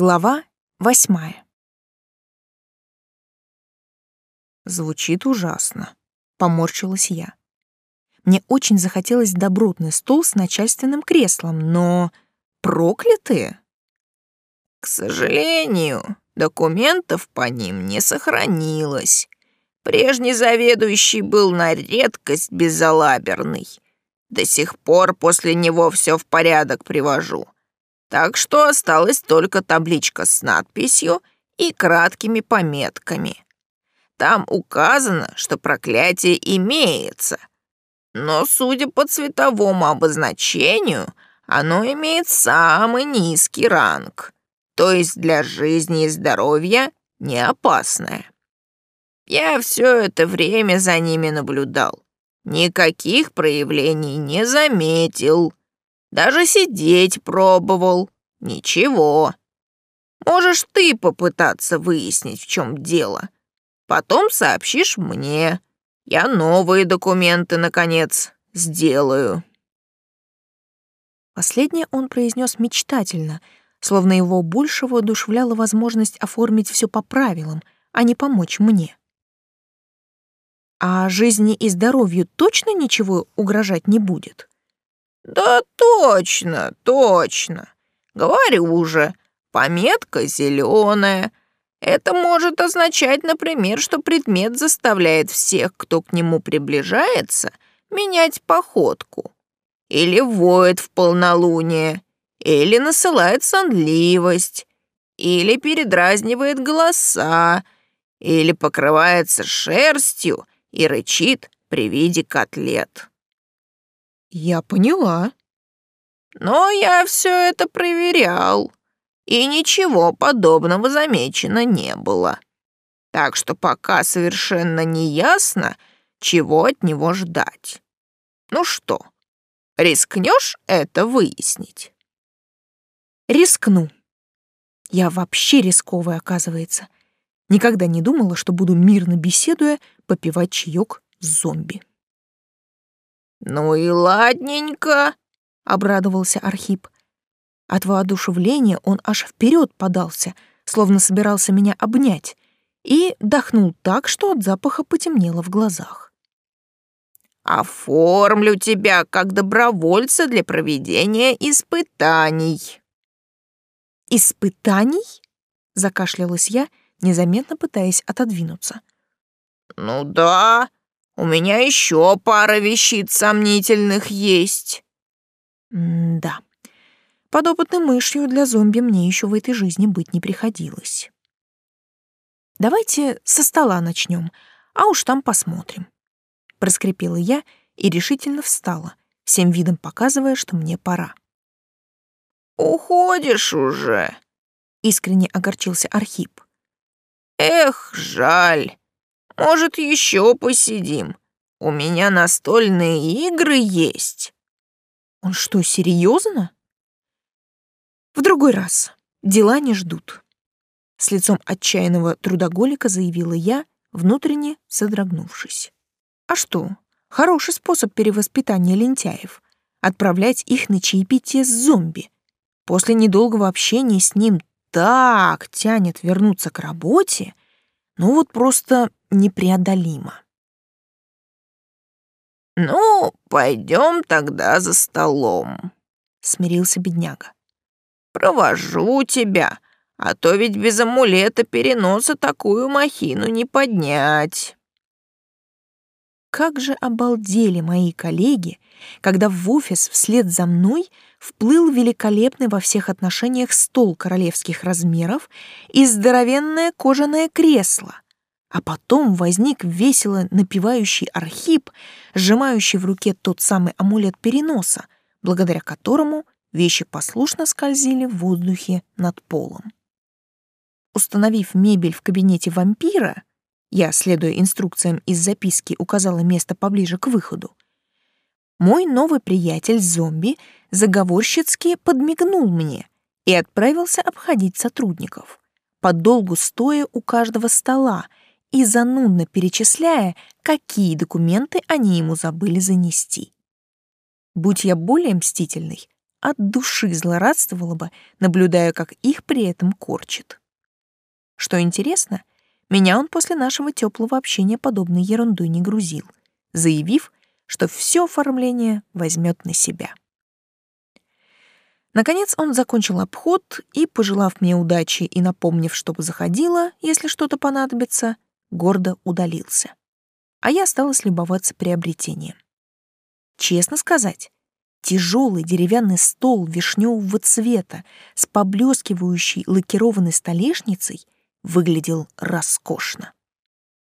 Глава восьмая. Звучит ужасно, поморщилась я. Мне очень захотелось добротный стол с начальственным креслом, но проклятые. К сожалению, документов по ним не сохранилось. Прежний заведующий был на редкость безалаберный. До сих пор после него все в порядок привожу. Так что осталась только табличка с надписью и краткими пометками. Там указано, что проклятие имеется, но, судя по цветовому обозначению, оно имеет самый низкий ранг, то есть для жизни и здоровья не опасное. Я все это время за ними наблюдал. Никаких проявлений не заметил. Даже сидеть пробовал. Ничего. Можешь ты попытаться выяснить, в чем дело. Потом сообщишь мне. Я новые документы, наконец, сделаю. Последнее он произнес мечтательно, словно его больше воодушевляла возможность оформить все по правилам, а не помочь мне. А жизни и здоровью точно ничего угрожать не будет? Да точно, точно. Говорю уже, пометка зеленая. Это может означать, например, что предмет заставляет всех, кто к нему приближается, менять походку. Или воет в полнолуние, или насылает сонливость, или передразнивает голоса, или покрывается шерстью и рычит при виде котлет. Я поняла. Но я все это проверял, и ничего подобного замечено не было. Так что пока совершенно не ясно, чего от него ждать. Ну что, рискнешь это выяснить? Рискну. Я вообще рисковая, оказывается. Никогда не думала, что буду мирно беседуя попивать чаек с зомби. «Ну и ладненько», — обрадовался Архип. От воодушевления он аж вперед подался, словно собирался меня обнять, и дохнул так, что от запаха потемнело в глазах. «Оформлю тебя как добровольца для проведения испытаний». «Испытаний?» — закашлялась я, незаметно пытаясь отодвинуться. «Ну да, у меня еще пара вещиц сомнительных есть». М да, подопытной мышью для зомби мне еще в этой жизни быть не приходилось. Давайте со стола начнем, а уж там посмотрим. Проскрипела я и решительно встала, всем видом показывая, что мне пора. «Уходишь уже?» — искренне огорчился Архип. «Эх, жаль. Может, еще посидим? У меня настольные игры есть». «Он что, серьезно?» «В другой раз. Дела не ждут». С лицом отчаянного трудоголика заявила я, внутренне содрогнувшись. «А что? Хороший способ перевоспитания лентяев — отправлять их на чаепитие с зомби. После недолгого общения с ним так тянет вернуться к работе, ну вот просто непреодолимо. «Ну, пойдем тогда за столом», — смирился бедняга. «Провожу тебя, а то ведь без амулета переноса такую махину не поднять». Как же обалдели мои коллеги, когда в офис вслед за мной вплыл великолепный во всех отношениях стол королевских размеров и здоровенное кожаное кресло, а потом возник весело напевающий архип, сжимающий в руке тот самый амулет переноса, благодаря которому вещи послушно скользили в воздухе над полом. Установив мебель в кабинете вампира, я, следуя инструкциям из записки, указала место поближе к выходу, мой новый приятель-зомби заговорщицки подмигнул мне и отправился обходить сотрудников, подолгу стоя у каждого стола и занудно перечисляя, какие документы они ему забыли занести. Будь я более мстительной, от души злорадствовала бы, наблюдая, как их при этом корчит. Что интересно, меня он после нашего теплого общения подобной ерундой не грузил, заявив, что все оформление возьмет на себя. Наконец он закончил обход и, пожелав мне удачи и напомнив, чтобы заходила, если что-то понадобится, гордо удалился. А я осталась любоваться приобретением. Честно сказать, тяжелый деревянный стол вишневого цвета с поблескивающей лакированной столешницей выглядел роскошно.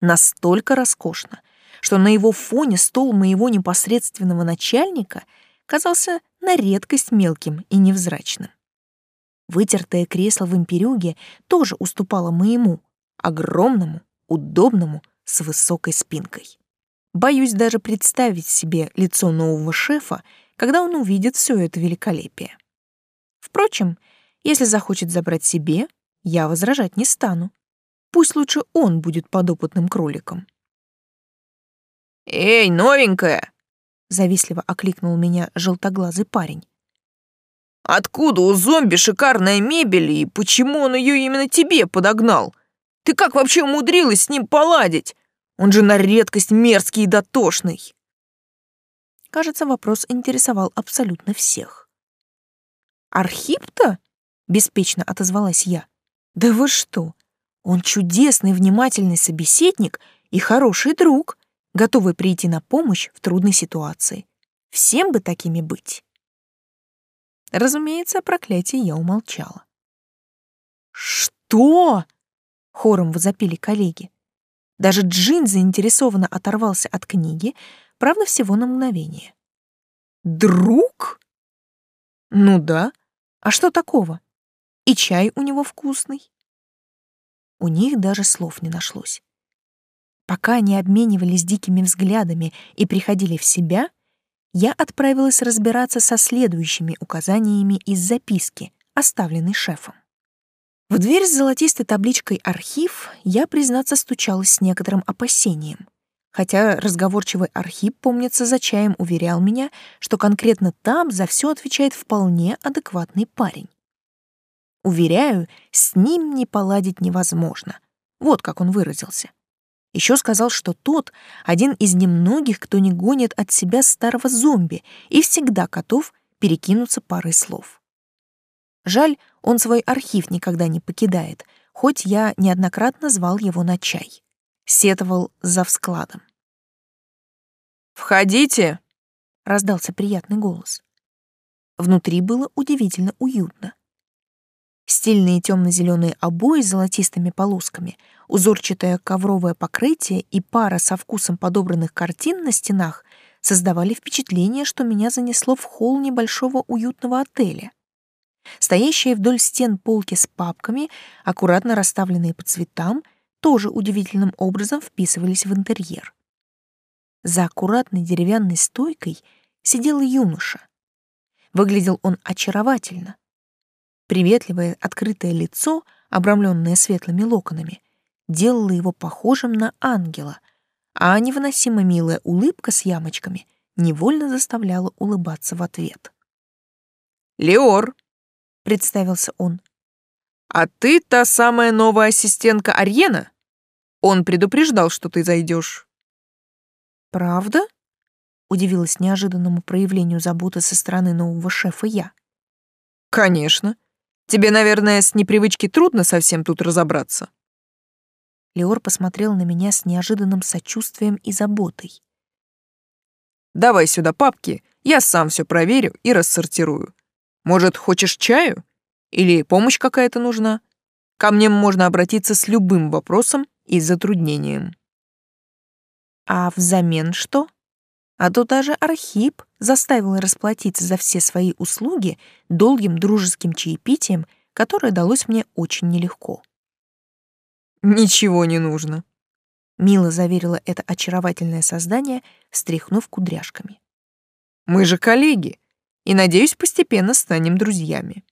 Настолько роскошно, что на его фоне стол моего непосредственного начальника казался на редкость мелким и невзрачным. Вытертое кресло в имперюге тоже уступало моему, огромному, удобному, с высокой спинкой. Боюсь даже представить себе лицо нового шефа, когда он увидит все это великолепие. Впрочем, если захочет забрать себе, я возражать не стану. Пусть лучше он будет подопытным кроликом. «Эй, новенькая!» — завистливо окликнул меня желтоглазый парень. «Откуда у зомби шикарная мебель и почему он ее именно тебе подогнал? Ты как вообще умудрилась с ним поладить? Он же на редкость мерзкий и дотошный!» Кажется, вопрос интересовал абсолютно всех. «Архип-то?» — беспечно отозвалась я. «Да вы что? Он чудесный, внимательный собеседник и хороший друг готовый прийти на помощь в трудной ситуации. Всем бы такими быть. Разумеется, о проклятии я умолчала. «Что?» — хором возопили коллеги. Даже Джин заинтересованно оторвался от книги, правда, всего на мгновение. «Друг?» «Ну да. А что такого? И чай у него вкусный». У них даже слов не нашлось. Пока они обменивались дикими взглядами и приходили в себя, я отправилась разбираться со следующими указаниями из записки, оставленной шефом. В дверь с золотистой табличкой «Архив» я, признаться, стучалась с некоторым опасением, хотя разговорчивый Архив, помнится, за чаем уверял меня, что конкретно там за все отвечает вполне адекватный парень. Уверяю, с ним не поладить невозможно. Вот как он выразился. Еще сказал, что тот — один из немногих, кто не гонит от себя старого зомби и всегда готов перекинуться парой слов. Жаль, он свой архив никогда не покидает, хоть я неоднократно звал его на чай. Сетовал за вскладом. «Входите!» — раздался приятный голос. Внутри было удивительно уютно. Стильные темно-зеленые обои с золотистыми полосками, узорчатое ковровое покрытие и пара со вкусом подобранных картин на стенах создавали впечатление, что меня занесло в холл небольшого уютного отеля. Стоящие вдоль стен полки с папками, аккуратно расставленные по цветам, тоже удивительным образом вписывались в интерьер. За аккуратной деревянной стойкой сидел юноша. Выглядел он очаровательно, Приветливое, открытое лицо, обрамленное светлыми локонами, делало его похожим на ангела, а невыносимо милая улыбка с ямочками невольно заставляла улыбаться в ответ. «Леор», — представился он. «А ты та самая новая ассистентка Арьена? Он предупреждал, что ты зайдешь». «Правда?» — удивилась неожиданному проявлению заботы со стороны нового шефа я. «Конечно. Тебе, наверное, с непривычки трудно совсем тут разобраться. Леор посмотрел на меня с неожиданным сочувствием и заботой. Давай сюда папки, я сам все проверю и рассортирую. Может, хочешь чаю? Или помощь какая-то нужна? Ко мне можно обратиться с любым вопросом и затруднением. А взамен что? А то даже Архип заставил расплатиться за все свои услуги долгим дружеским чаепитием, которое далось мне очень нелегко. «Ничего не нужно», — мило заверила это очаровательное создание, встряхнув кудряшками. «Мы же коллеги, и, надеюсь, постепенно станем друзьями».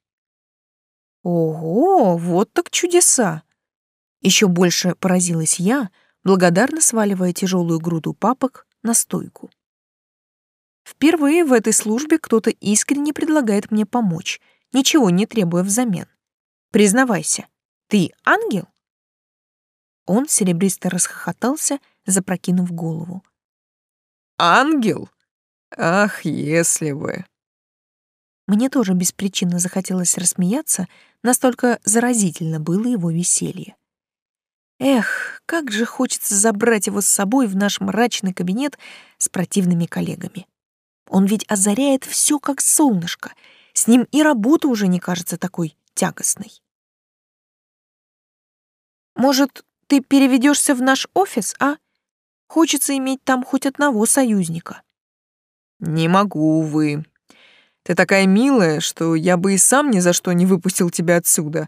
«Ого, вот так чудеса!» Еще больше поразилась я, благодарно сваливая тяжелую груду папок на стойку. Впервые в этой службе кто-то искренне предлагает мне помочь, ничего не требуя взамен. Признавайся, ты ангел? Он серебристо расхохотался, запрокинув голову. Ангел? Ах, если бы. Мне тоже беспричинно захотелось рассмеяться, настолько заразительно было его веселье. Эх, как же хочется забрать его с собой в наш мрачный кабинет с противными коллегами. Он ведь озаряет все как солнышко. С ним и работа уже не кажется такой тягостной. Может, ты переведешься в наш офис, а? Хочется иметь там хоть одного союзника. Не могу, увы. Ты такая милая, что я бы и сам ни за что не выпустил тебя отсюда,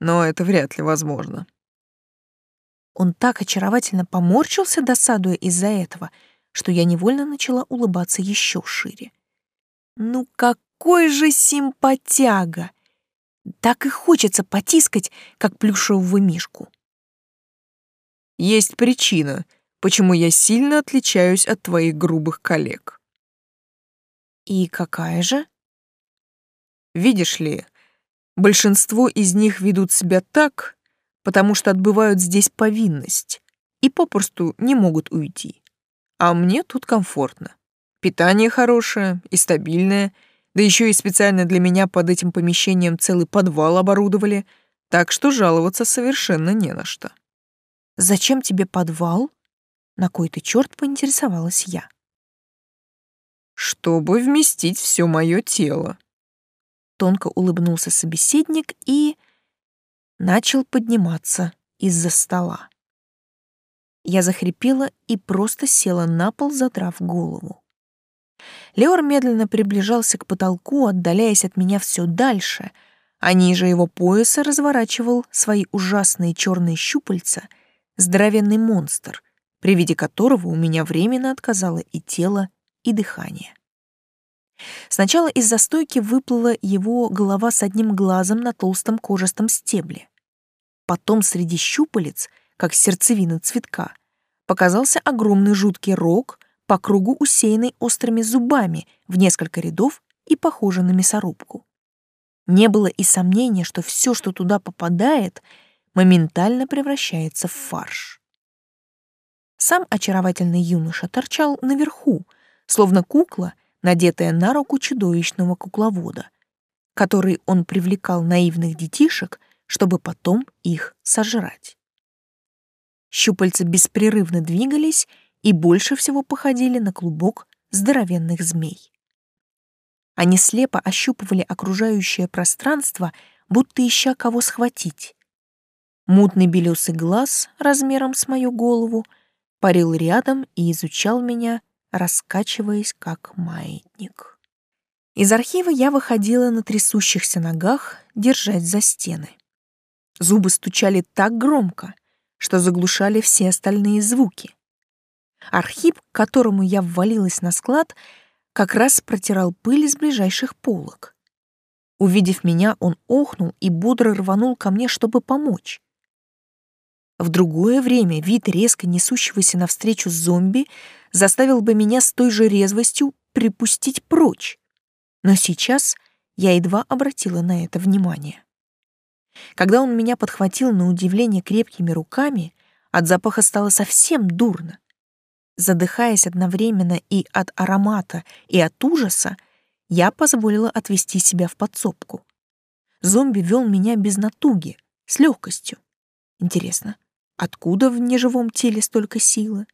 но это вряд ли возможно. Он так очаровательно поморщился, досадуя из-за этого, что я невольно начала улыбаться еще шире. Ну какой же симпатяга! Так и хочется потискать, как плюшевого мишку. Есть причина, почему я сильно отличаюсь от твоих грубых коллег. И какая же? Видишь ли, большинство из них ведут себя так, потому что отбывают здесь повинность и попросту не могут уйти. А мне тут комфортно. Питание хорошее и стабильное, да еще и специально для меня под этим помещением целый подвал оборудовали, так что жаловаться совершенно не на что. «Зачем тебе подвал?» На кой-то черт поинтересовалась я. «Чтобы вместить все мое тело», Тонко улыбнулся собеседник и начал подниматься из-за стола. Я захрипела и просто села на пол, задрав голову. Леор медленно приближался к потолку, отдаляясь от меня все дальше, а ниже его пояса разворачивал свои ужасные черные щупальца здоровенный монстр, при виде которого у меня временно отказало и тело, и дыхание. Сначала из застойки выплыла его голова с одним глазом на толстом кожистом стебле. Потом среди щупалец, как сердцевина цветка, показался огромный жуткий рог, по кругу усеянный острыми зубами в несколько рядов и похожий на мясорубку. Не было и сомнения, что все, что туда попадает, моментально превращается в фарш. Сам очаровательный юноша торчал наверху, словно кукла — надетая на руку чудовищного кукловода, который он привлекал наивных детишек, чтобы потом их сожрать. Щупальца беспрерывно двигались и больше всего походили на клубок здоровенных змей. Они слепо ощупывали окружающее пространство, будто ища кого схватить. Мутный белесый глаз размером с мою голову парил рядом и изучал меня раскачиваясь как маятник. Из архива я выходила на трясущихся ногах, держась за стены. Зубы стучали так громко, что заглушали все остальные звуки. Архив, к которому я ввалилась на склад, как раз протирал пыль из ближайших полок. Увидев меня, он охнул и бодро рванул ко мне, чтобы помочь. В другое время вид резко несущегося навстречу зомби заставил бы меня с той же резвостью припустить прочь. Но сейчас я едва обратила на это внимание. Когда он меня подхватил на удивление крепкими руками, от запаха стало совсем дурно. Задыхаясь одновременно и от аромата, и от ужаса, я позволила отвести себя в подсобку. Зомби вел меня без натуги, с легкостью. Интересно, откуда в неживом теле столько силы?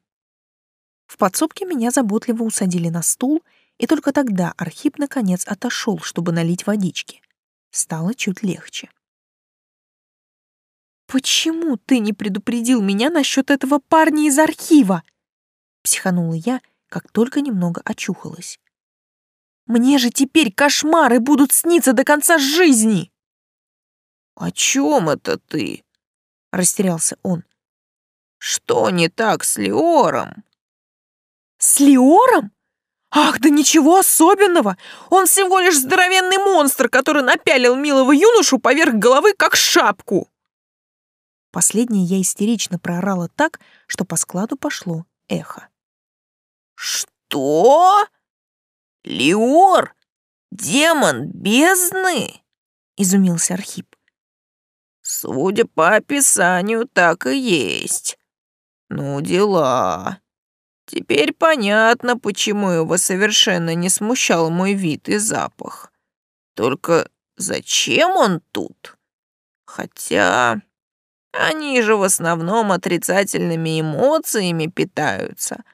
В подсобке меня заботливо усадили на стул, и только тогда Архип наконец отошел, чтобы налить водички. Стало чуть легче. «Почему ты не предупредил меня насчет этого парня из архива?» Психанула я, как только немного очухалась. «Мне же теперь кошмары будут сниться до конца жизни!» «О чем это ты?» — растерялся он. «Что не так с Леором?» С Леором? Ах, да ничего особенного! Он всего лишь здоровенный монстр, который напялил милого юношу поверх головы, как шапку!» Последнее я истерично проорала так, что по складу пошло эхо. «Что?» Леор? Демон бездны?» — изумился Архип. «Судя по описанию, так и есть. Ну, дела. Теперь понятно, почему его совершенно не смущал мой вид и запах. Только зачем он тут? Хотя они же в основном отрицательными эмоциями питаются,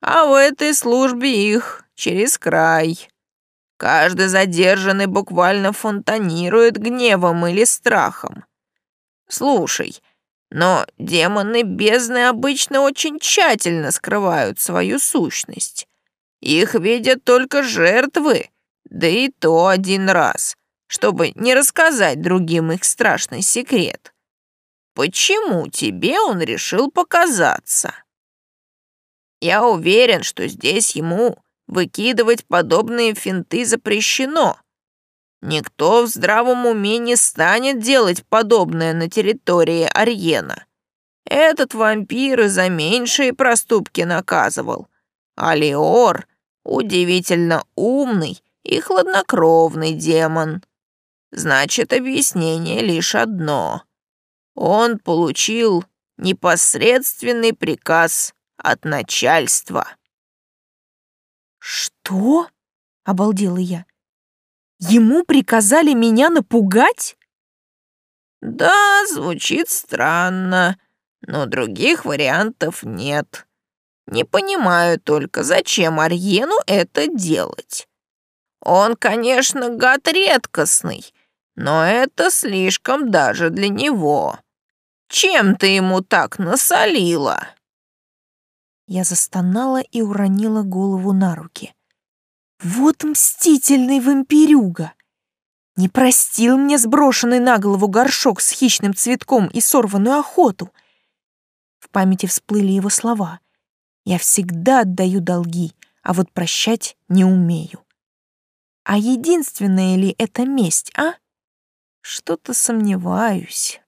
а в этой службе их через край. Каждый задержанный буквально фонтанирует гневом или страхом. Слушай, но демоны бездны обычно очень тщательно скрывают свою сущность. Их видят только жертвы, да и то один раз, чтобы не рассказать другим их страшный секрет. Почему тебе он решил показаться? Я уверен, что здесь ему выкидывать подобные финты запрещено. Никто в здравом уме не станет делать подобное на территории Арьена. Этот вампир и за меньшие проступки наказывал. А Леор удивительно умный и хладнокровный демон. Значит, объяснение лишь одно. Он получил непосредственный приказ от начальства. «Что?» — обалдела я. «Ему приказали меня напугать?» «Да, звучит странно, но других вариантов нет. Не понимаю только, зачем Арьену это делать. Он, конечно, гад редкостный, но это слишком даже для него. Чем ты ему так насолила?» Я застонала и уронила голову на руки. Вот мстительный вампирюга! Не простил мне сброшенный на голову горшок с хищным цветком и сорванную охоту. В памяти всплыли его слова. Я всегда отдаю долги, а вот прощать не умею. А единственная ли это месть, а? Что-то сомневаюсь.